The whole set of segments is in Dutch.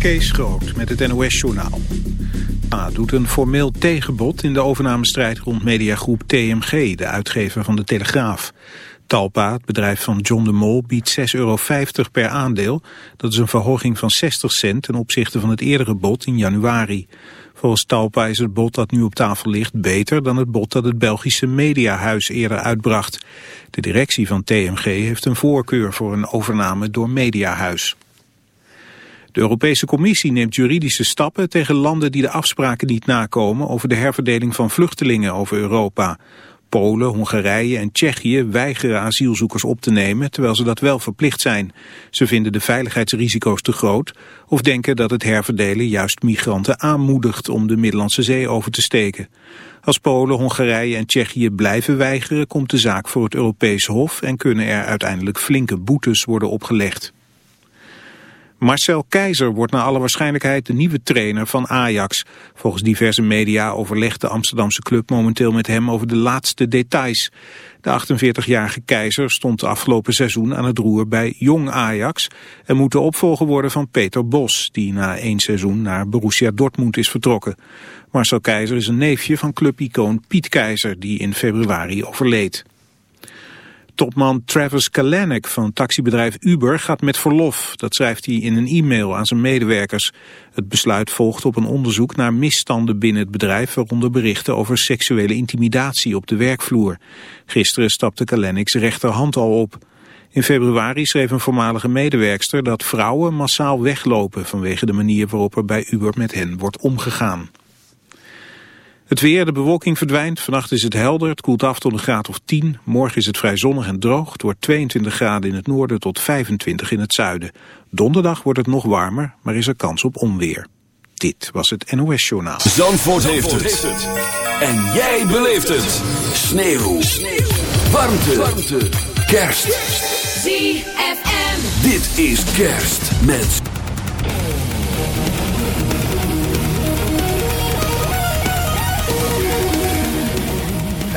Kees Groot met het NOS-journaal. Doet een formeel tegenbod in de overnamestrijd rond mediagroep TMG, de uitgever van de Telegraaf. Talpa, het bedrijf van John de Mol, biedt 6,50 euro per aandeel. Dat is een verhoging van 60 cent ten opzichte van het eerdere bod in januari. Volgens Talpa is het bod dat nu op tafel ligt beter dan het bod dat het Belgische Mediahuis eerder uitbracht. De directie van TMG heeft een voorkeur voor een overname door Mediahuis. De Europese Commissie neemt juridische stappen tegen landen die de afspraken niet nakomen over de herverdeling van vluchtelingen over Europa. Polen, Hongarije en Tsjechië weigeren asielzoekers op te nemen, terwijl ze dat wel verplicht zijn. Ze vinden de veiligheidsrisico's te groot of denken dat het herverdelen juist migranten aanmoedigt om de Middellandse Zee over te steken. Als Polen, Hongarije en Tsjechië blijven weigeren, komt de zaak voor het Europees Hof en kunnen er uiteindelijk flinke boetes worden opgelegd. Marcel Keizer wordt naar alle waarschijnlijkheid de nieuwe trainer van Ajax. Volgens diverse media overlegt de Amsterdamse club momenteel met hem over de laatste details. De 48-jarige Keizer stond afgelopen seizoen aan het roer bij Jong Ajax... en moet de opvolger worden van Peter Bos, die na één seizoen naar Borussia Dortmund is vertrokken. Marcel Keizer is een neefje van clubicoon Piet Keizer, die in februari overleed. Topman Travis Kalanick van taxibedrijf Uber gaat met verlof. Dat schrijft hij in een e-mail aan zijn medewerkers. Het besluit volgt op een onderzoek naar misstanden binnen het bedrijf... waaronder berichten over seksuele intimidatie op de werkvloer. Gisteren stapte Kalanick's rechterhand al op. In februari schreef een voormalige medewerkster dat vrouwen massaal weglopen... vanwege de manier waarop er bij Uber met hen wordt omgegaan. Het weer, de bewolking verdwijnt. Vannacht is het helder. Het koelt af tot een graad of 10. Morgen is het vrij zonnig en droog. Het wordt 22 graden in het noorden tot 25 in het zuiden. Donderdag wordt het nog warmer, maar is er kans op onweer. Dit was het NOS Journaal. Zandvoort, heeft, het. En jij beleeft het. Sneeuw. Sneeuw. Warmte. Warmte. Kerst. ZFM. Dit is kerst met...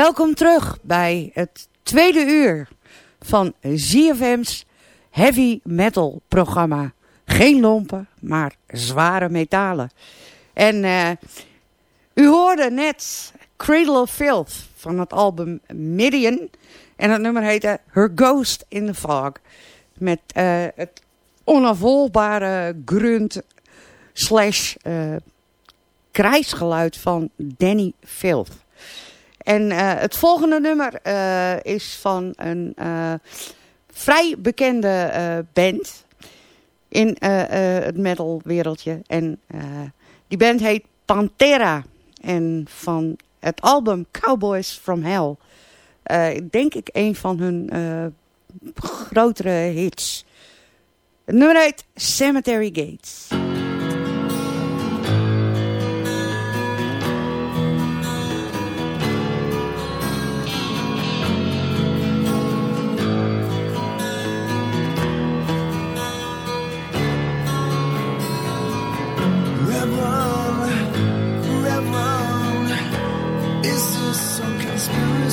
Welkom terug bij het tweede uur van ZFM's Heavy Metal programma. Geen lompen, maar zware metalen. En eh, u hoorde net Cradle of Filth van het album Midian. En het nummer heette Her Ghost in the Fog. Met eh, het onafvolbare grunt slash eh, krijsgeluid van Danny Filth. En eh, het volgende nummer eh, is van een eh, vrij bekende band in het metalwereldje. En eh, die band heet Pantera. En van het album Cowboys from Hell. denk ik een van hun grotere hits. Het nummer heet Cemetery Gates.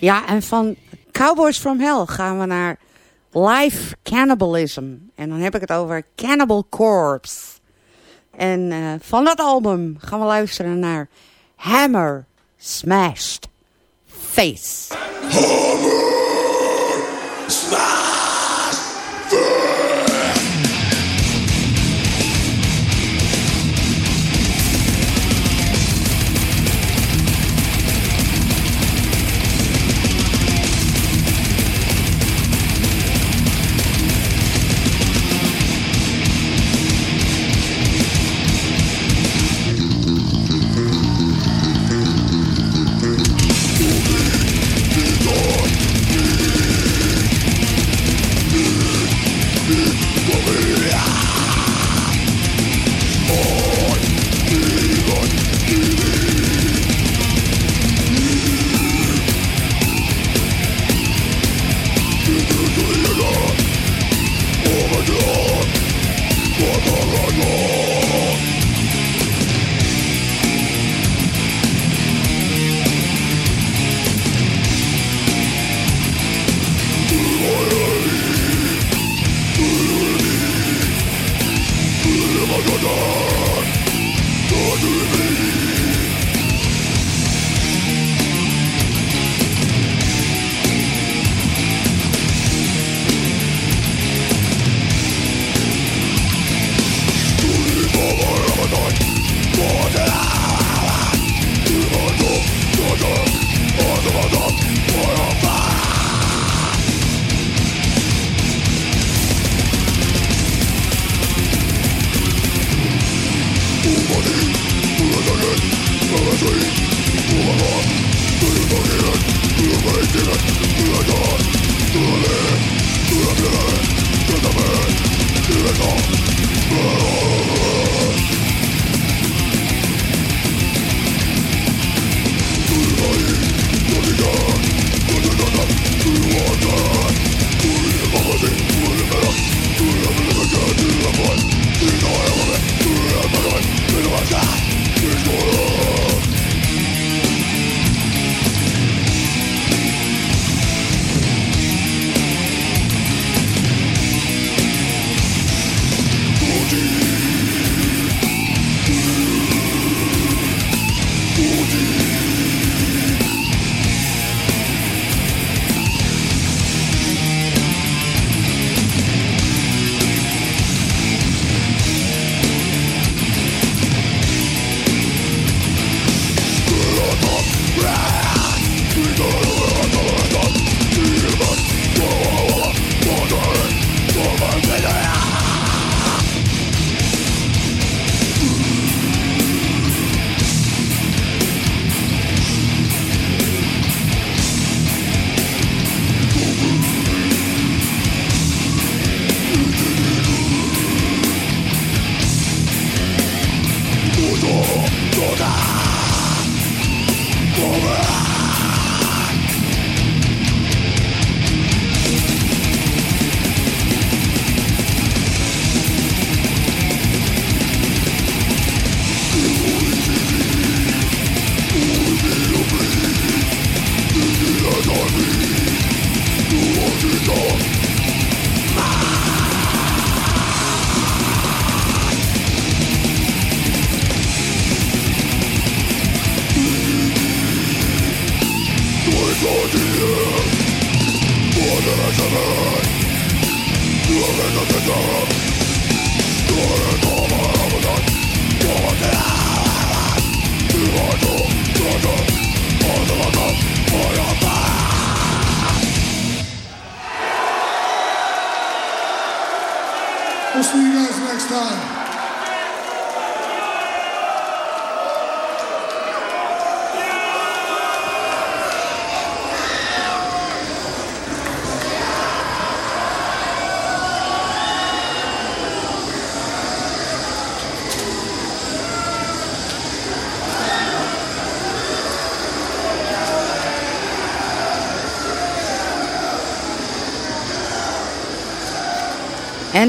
Ja, en van Cowboys from Hell gaan we naar Live Cannibalism. En dan heb ik het over Cannibal Corpse. En eh, van dat album gaan we luisteren naar Hammer Smashed Face. We'll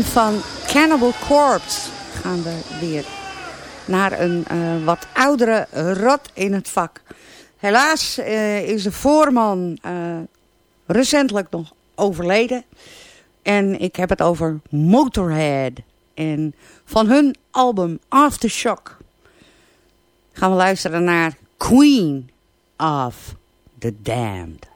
van Cannibal Corpse gaan we weer naar een eh, wat oudere rot in het vak. Helaas eh, is de voorman eh, recentelijk nog overleden. En ik heb het over Motorhead. En van hun album Aftershock gaan we luisteren naar Queen of the Damned.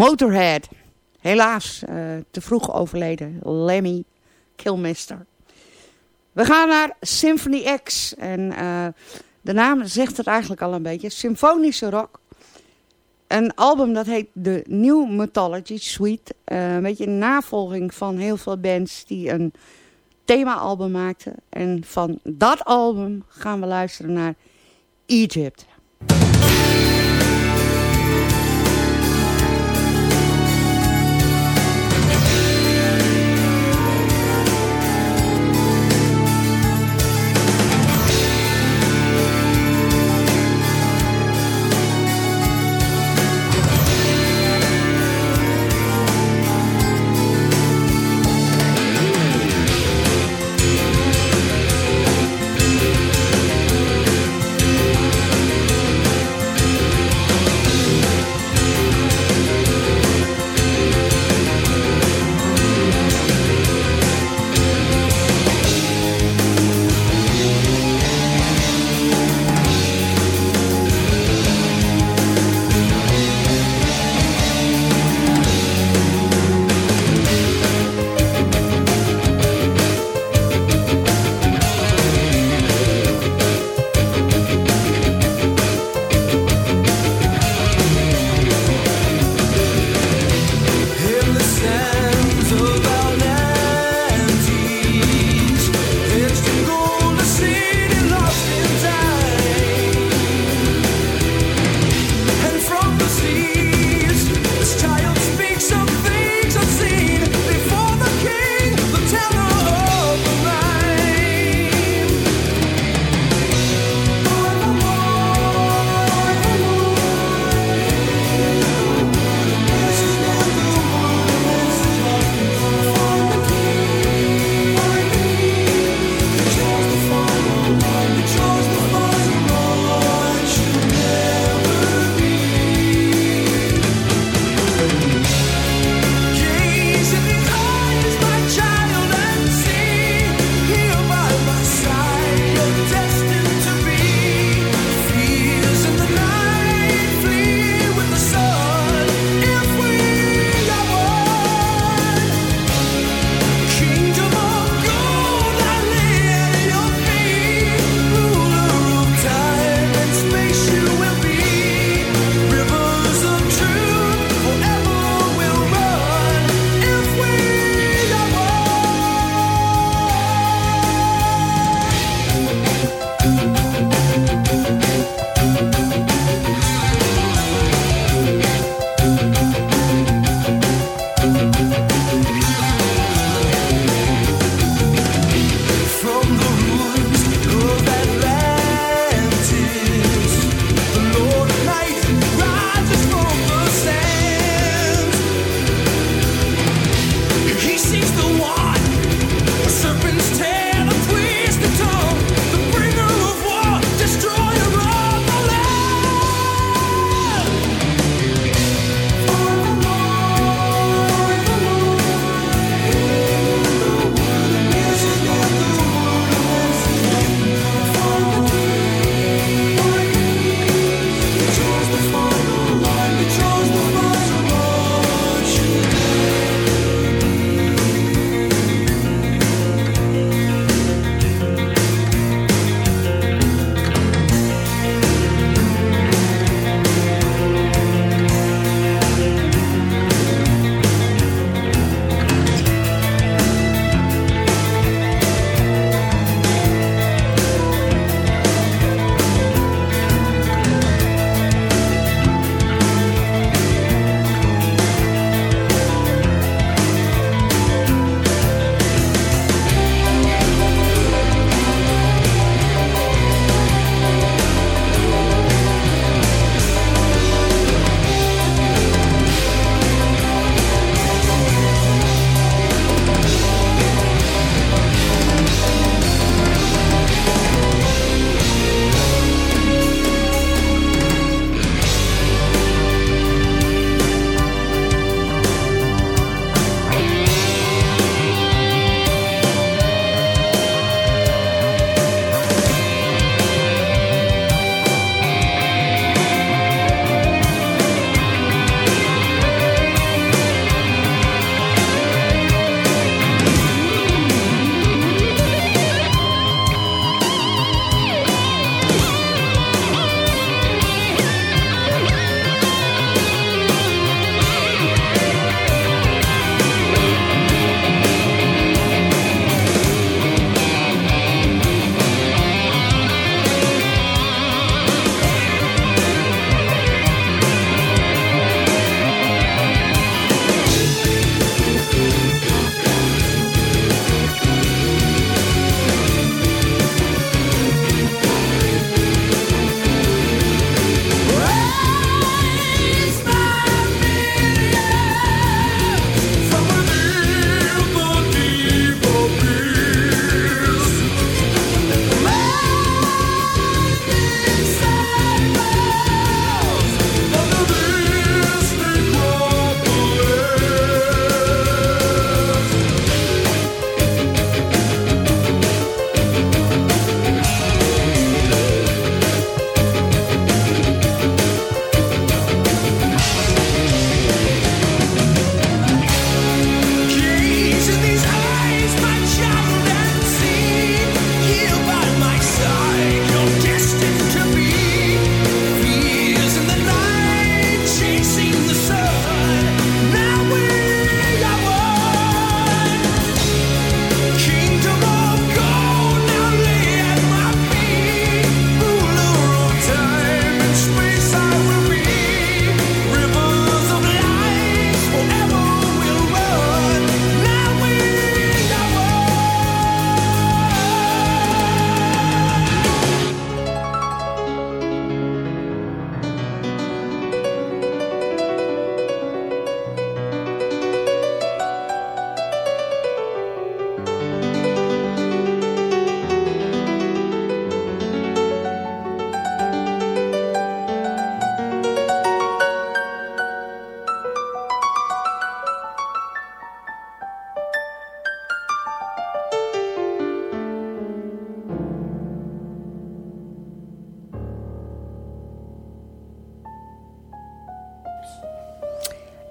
Motorhead. Helaas, eh, te vroeg overleden. Lemmy Kilmister. We gaan naar Symphony X. En eh, de naam zegt het eigenlijk al een beetje. Symfonische rock. Een album dat heet The New Mythology Suite. Eh, een beetje een navolging van heel veel bands die een thema-album maakten. En van dat album gaan we luisteren naar Egypt. Egypt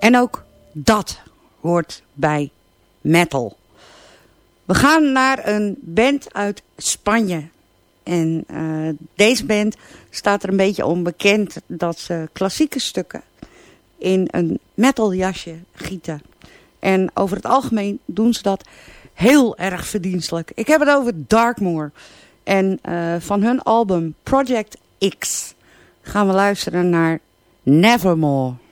En ook dat hoort bij metal. We gaan naar een band uit Spanje. En eh, deze band staat er een beetje onbekend dat ze klassieke stukken in een metal jasje gieten. En over het algemeen doen ze dat heel erg verdienstelijk. Ik heb het over Darkmoor. En eh, van hun album Project X gaan we luisteren naar Nevermore. Nevermore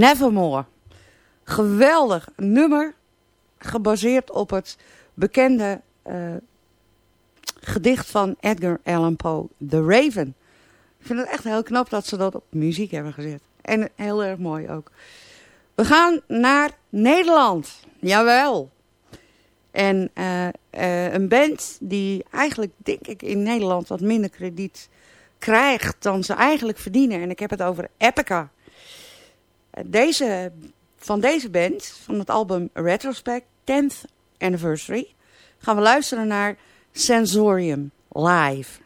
Nevermore. Geweldig nummer, gebaseerd op het bekende eh, gedicht van Edgar Allan Poe, The Raven. Ik vind het echt heel knap dat ze dat op muziek hebben gezet. En heel erg mooi ook. We gaan naar Nederland. Jawel. En eh, eh, een band die eigenlijk, denk ik, in Nederland wat minder krediet krijgt dan ze eigenlijk verdienen. En ik heb het over Epica. Eh, Deze, van deze band, van het album Retrospect, 10th Anniversary, gaan we luisteren naar Sensorium Live.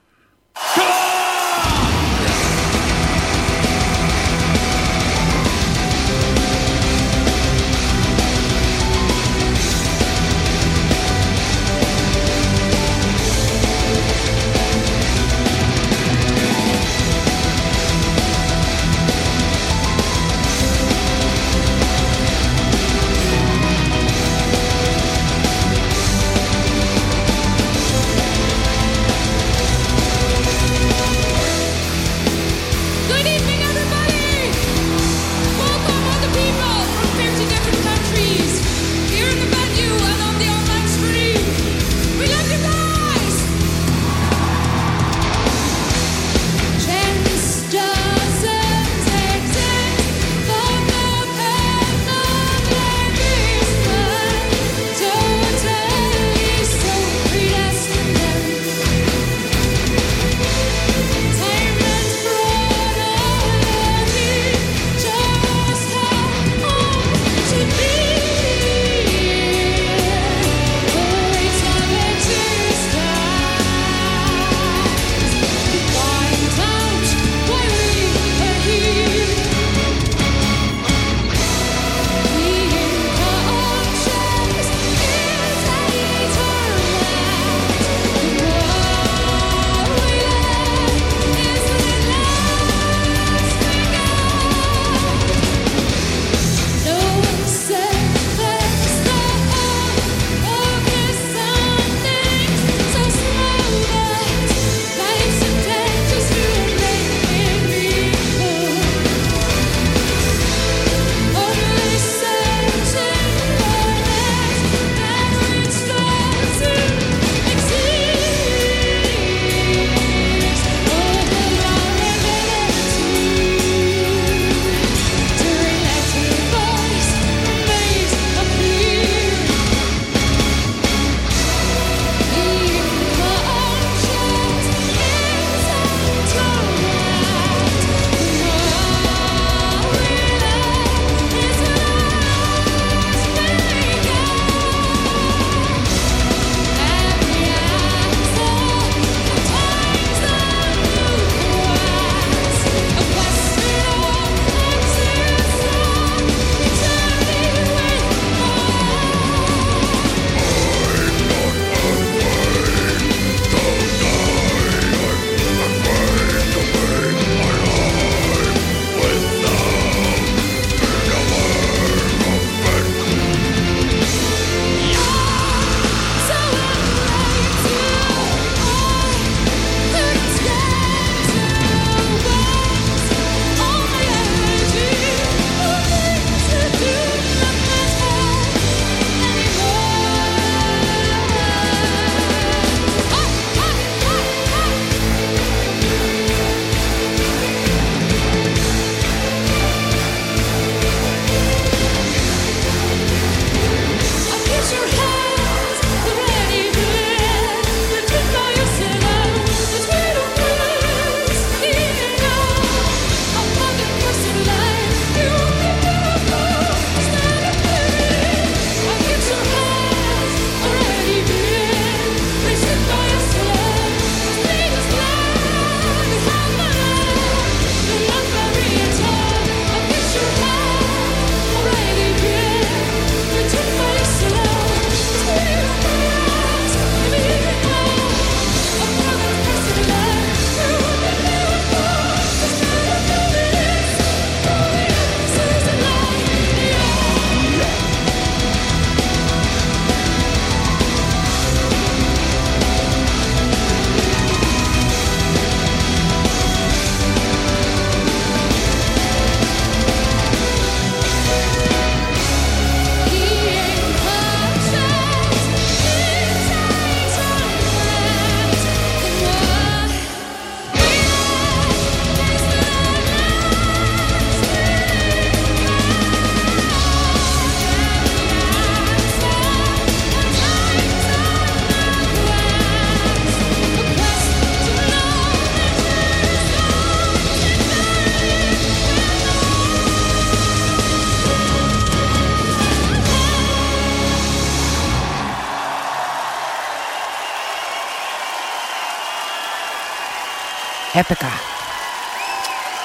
Epica.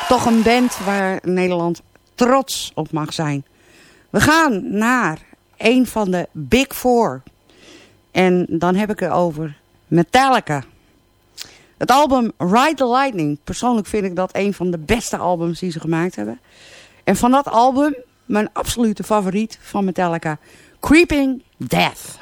Toch een band waar Nederland trots op mag zijn. We gaan naar een van de Big Four. En dan heb ik het over Metallica. Het album Ride the Lightning. Persoonlijk vind ik dat een van de beste albums die ze gemaakt hebben. En van dat album, mijn absolute favoriet van Metallica. Creeping Death.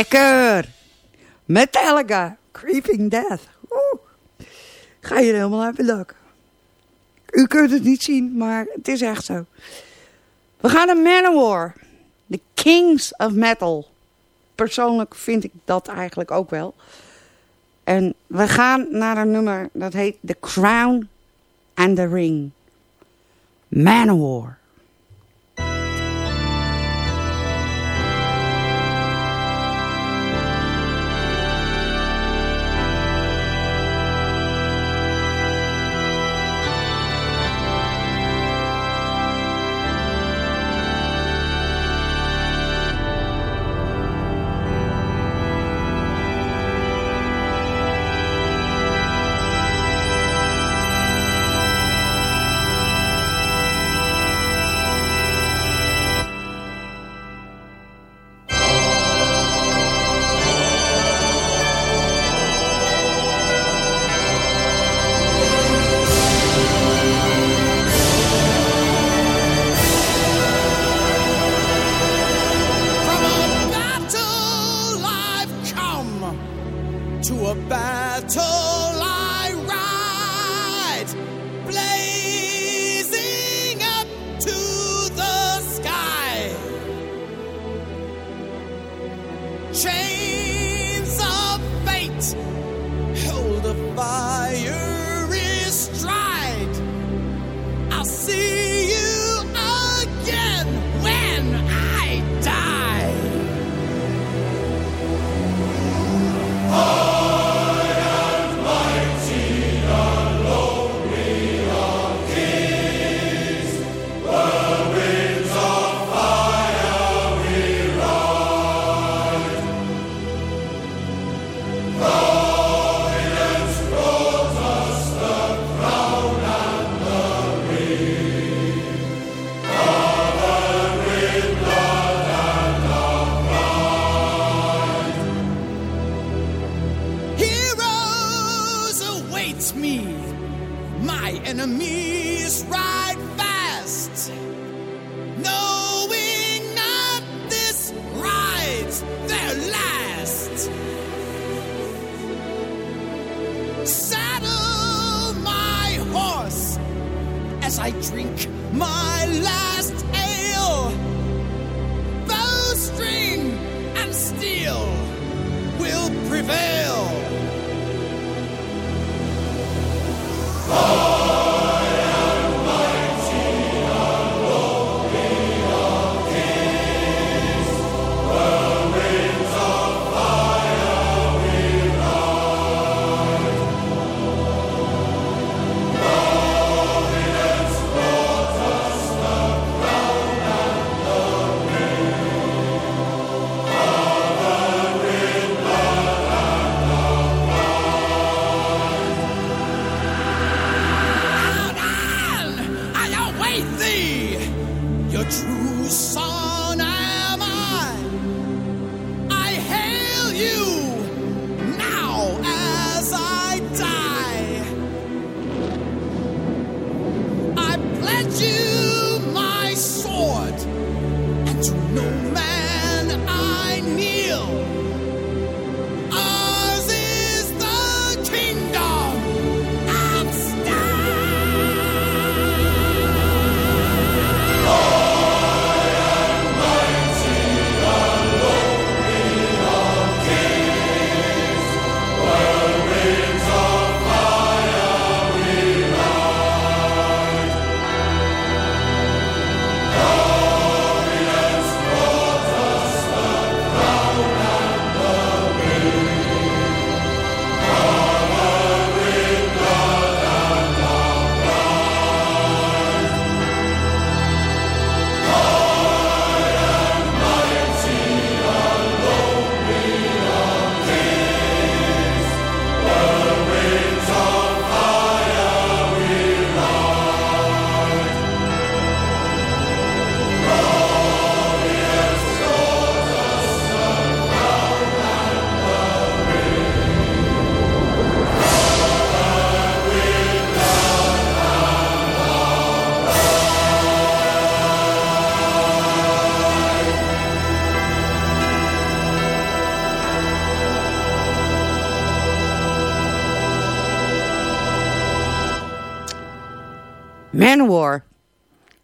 Lekker! Metallica, Creeping Death. Ga je er helemaal uit bedanken. U kunt het niet zien, maar het is echt zo. We gaan naar Manowar. The Kings of Metal. Persoonlijk vind ik dat eigenlijk ook wel. En we gaan naar een nummer dat heet The Crown and the Ring. Manowar.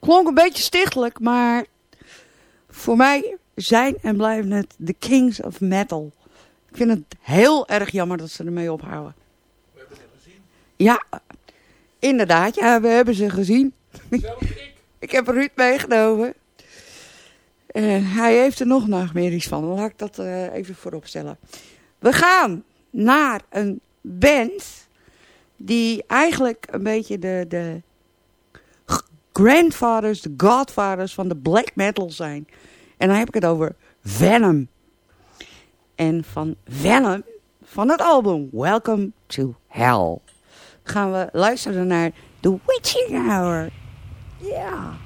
Klonk een beetje stichtelijk, maar voor mij zijn en blijven het de Kings of Metal. Ik vind het heel erg jammer dat ze ermee ophouden. We hebben ze gezien. Ja, inderdaad. Ja, we hebben ze gezien. ik heb Ruud meegenomen. En hij heeft er nog nachtmerries van. Laat ik dat eh, even voorop stellen. We gaan naar een band die eigenlijk een beetje de, de grandfathers, de godfathers van de black metal zijn. En dan heb ik het over Venom. En van Venom, van het album Welcome to Hell, gaan we luisteren naar The Witching Hour. Ja. You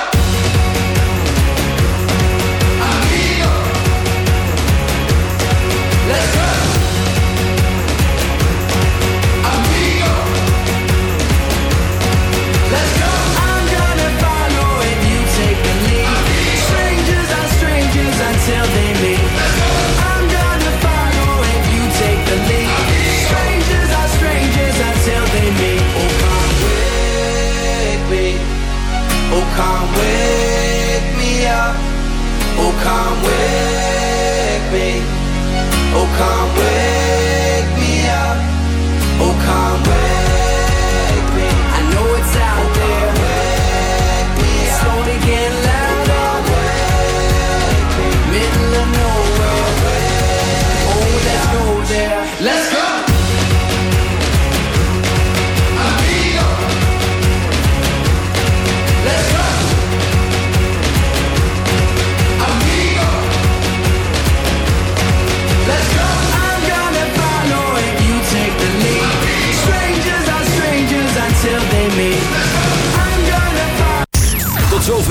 We.